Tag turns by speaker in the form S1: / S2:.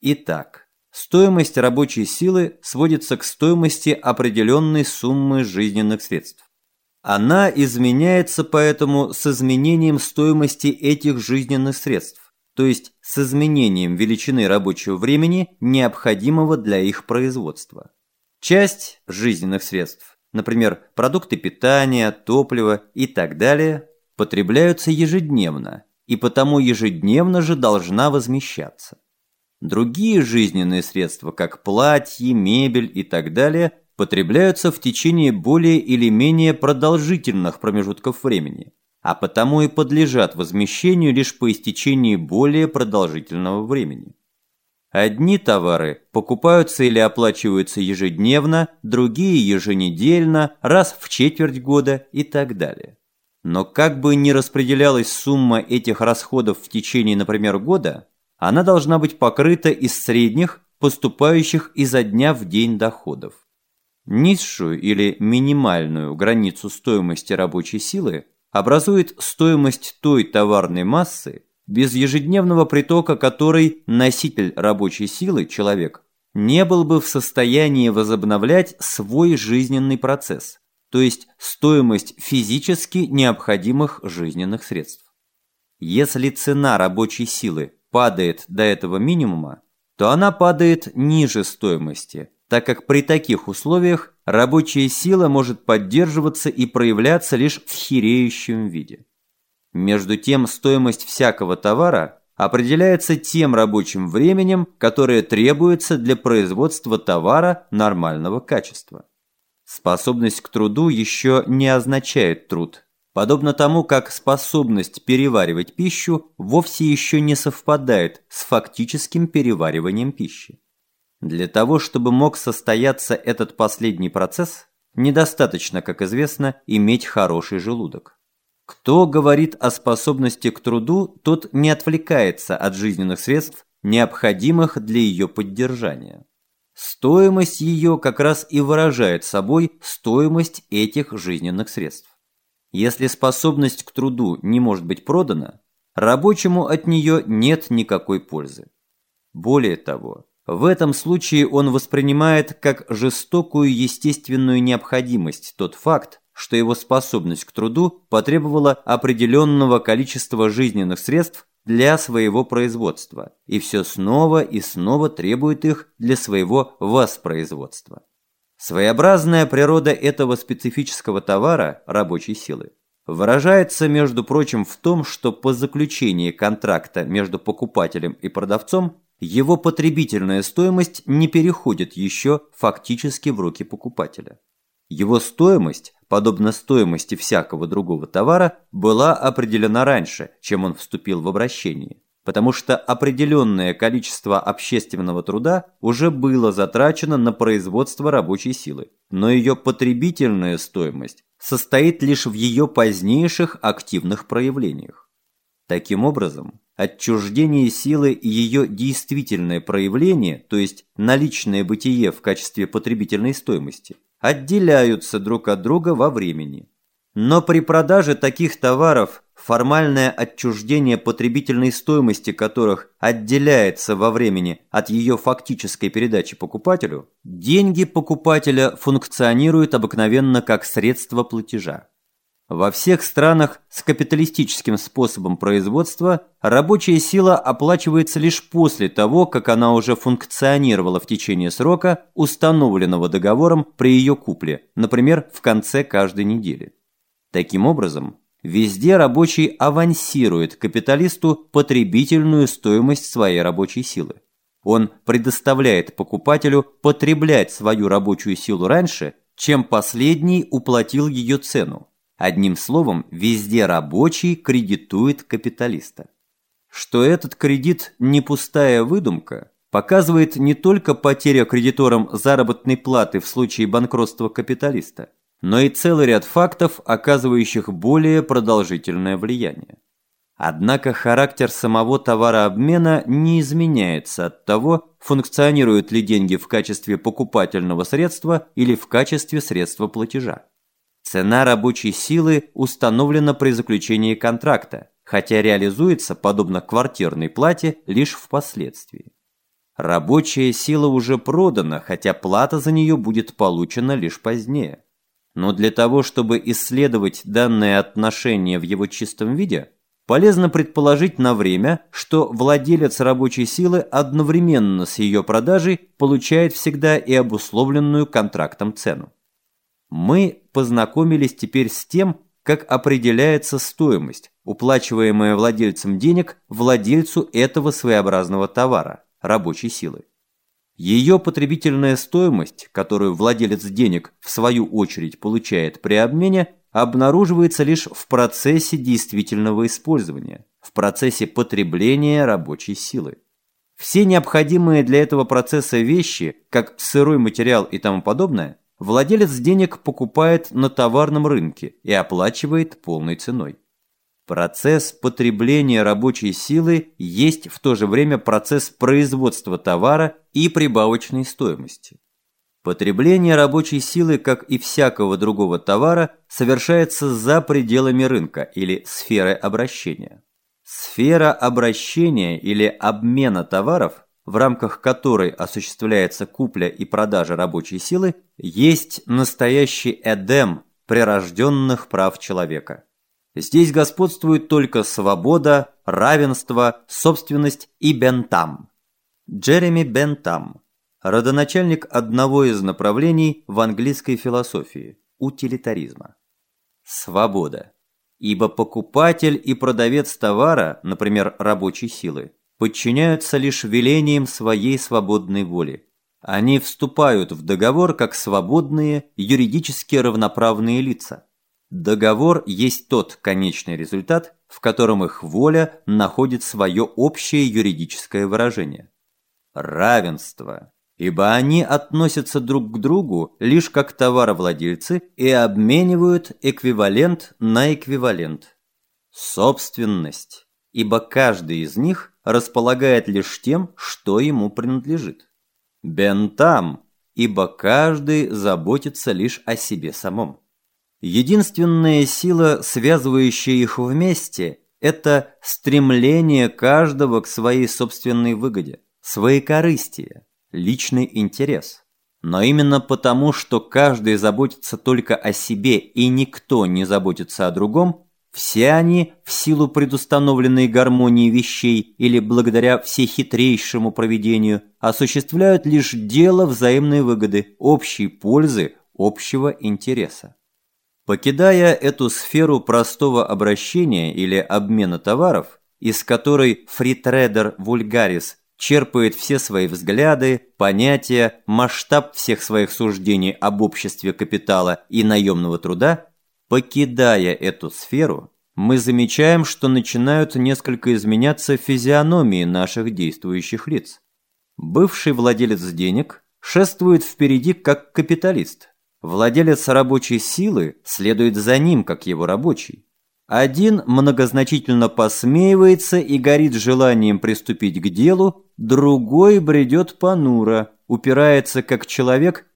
S1: Итак, стоимость рабочей силы сводится к стоимости определенной суммы жизненных средств. Она изменяется поэтому с изменением стоимости этих жизненных средств, то есть с изменением величины рабочего времени, необходимого для их производства. Часть жизненных средств, например, продукты питания, топливо и так далее, потребляются ежедневно и потому ежедневно же должна возмещаться. Другие жизненные средства, как платье, мебель и так далее, потребляются в течение более или менее продолжительных промежутков времени, а потому и подлежат возмещению лишь по истечении более продолжительного времени. Одни товары покупаются или оплачиваются ежедневно, другие еженедельно, раз в четверть года и так далее. Но как бы ни распределялась сумма этих расходов в течение, например, года, она должна быть покрыта из средних, поступающих изо дня в день доходов. Низшую или минимальную границу стоимости рабочей силы образует стоимость той товарной массы, без ежедневного притока которой носитель рабочей силы, человек, не был бы в состоянии возобновлять свой жизненный процесс, то есть стоимость физически необходимых жизненных средств. Если цена рабочей силы падает до этого минимума, то она падает ниже стоимости – так как при таких условиях рабочая сила может поддерживаться и проявляться лишь в хиреющем виде. Между тем, стоимость всякого товара определяется тем рабочим временем, которое требуется для производства товара нормального качества. Способность к труду еще не означает труд, подобно тому, как способность переваривать пищу вовсе еще не совпадает с фактическим перевариванием пищи. Для того, чтобы мог состояться этот последний процесс, недостаточно, как известно, иметь хороший желудок. Кто говорит о способности к труду, тот не отвлекается от жизненных средств, необходимых для ее поддержания. Стоимость ее как раз и выражает собой стоимость этих жизненных средств. Если способность к труду не может быть продана, рабочему от нее нет никакой пользы. Более того, в этом случае он воспринимает как жестокую естественную необходимость тот факт, что его способность к труду потребовала определенного количества жизненных средств для своего производства, и все снова и снова требует их для своего воспроизводства. Своеобразная природа этого специфического товара, рабочей силы, выражается, между прочим, в том, что по заключении контракта между покупателем и продавцом его потребительная стоимость не переходит еще фактически в руки покупателя. Его стоимость, подобно стоимости всякого другого товара, была определена раньше, чем он вступил в обращение, потому что определенное количество общественного труда уже было затрачено на производство рабочей силы, но ее потребительная стоимость состоит лишь в ее позднейших активных проявлениях. Таким образом, отчуждение силы и ее действительное проявление, то есть наличное бытие в качестве потребительной стоимости, отделяются друг от друга во времени. Но при продаже таких товаров формальное отчуждение потребительной стоимости которых отделяется во времени от ее фактической передачи покупателю, деньги покупателя функционируют обыкновенно как средство платежа. Во всех странах с капиталистическим способом производства рабочая сила оплачивается лишь после того, как она уже функционировала в течение срока, установленного договором при ее купле, например, в конце каждой недели. Таким образом, везде рабочий авансирует капиталисту потребительную стоимость своей рабочей силы. Он предоставляет покупателю потреблять свою рабочую силу раньше, чем последний уплатил ее цену Одним словом, везде рабочий кредитует капиталиста. Что этот кредит не пустая выдумка, показывает не только потеря кредиторам заработной платы в случае банкротства капиталиста, но и целый ряд фактов, оказывающих более продолжительное влияние. Однако характер самого товарообмена не изменяется от того, функционируют ли деньги в качестве покупательного средства или в качестве средства платежа. Цена рабочей силы установлена при заключении контракта, хотя реализуется, подобно квартирной плате, лишь впоследствии. Рабочая сила уже продана, хотя плата за нее будет получена лишь позднее. Но для того, чтобы исследовать данное отношение в его чистом виде, полезно предположить на время, что владелец рабочей силы одновременно с ее продажей получает всегда и обусловленную контрактом цену. Мы познакомились теперь с тем, как определяется стоимость, уплачиваемая владельцем денег владельцу этого своеобразного товара – рабочей силы. Ее потребительная стоимость, которую владелец денег в свою очередь получает при обмене, обнаруживается лишь в процессе действительного использования, в процессе потребления рабочей силы. Все необходимые для этого процесса вещи, как сырой материал и тому подобное, владелец денег покупает на товарном рынке и оплачивает полной ценой. Процесс потребления рабочей силы есть в то же время процесс производства товара и прибавочной стоимости. Потребление рабочей силы, как и всякого другого товара, совершается за пределами рынка или сферы обращения. Сфера обращения или обмена товаров в рамках которой осуществляется купля и продажа рабочей силы, есть настоящий эдем прирожденных прав человека. Здесь господствует только свобода, равенство, собственность и бентам. Джереми Бентам, родоначальник одного из направлений в английской философии – утилитаризма. Свобода. Ибо покупатель и продавец товара, например, рабочей силы, подчиняются лишь велениям своей свободной воли. Они вступают в договор как свободные, юридически равноправные лица. Договор есть тот конечный результат, в котором их воля находит свое общее юридическое выражение. Равенство. Ибо они относятся друг к другу лишь как товаровладельцы и обменивают эквивалент на эквивалент. Собственность ибо каждый из них располагает лишь тем, что ему принадлежит. Бентам, ибо каждый заботится лишь о себе самом. Единственная сила, связывающая их вместе, это стремление каждого к своей собственной выгоде, своей корыстие, личный интерес. Но именно потому, что каждый заботится только о себе и никто не заботится о другом, все они, в силу предустановленной гармонии вещей или благодаря всехитрейшему проведению, осуществляют лишь дело взаимной выгоды, общей пользы, общего интереса. Покидая эту сферу простого обращения или обмена товаров, из которой фритрейдер вульгарис черпает все свои взгляды, понятия, масштаб всех своих суждений об обществе капитала и наемного труда, Покидая эту сферу, мы замечаем, что начинают несколько изменяться физиономии наших действующих лиц. Бывший владелец денег шествует впереди как капиталист. Владелец рабочей силы следует за ним, как его рабочий. Один многозначительно посмеивается и горит желанием приступить к делу, другой бредет понуро, упирается как человек,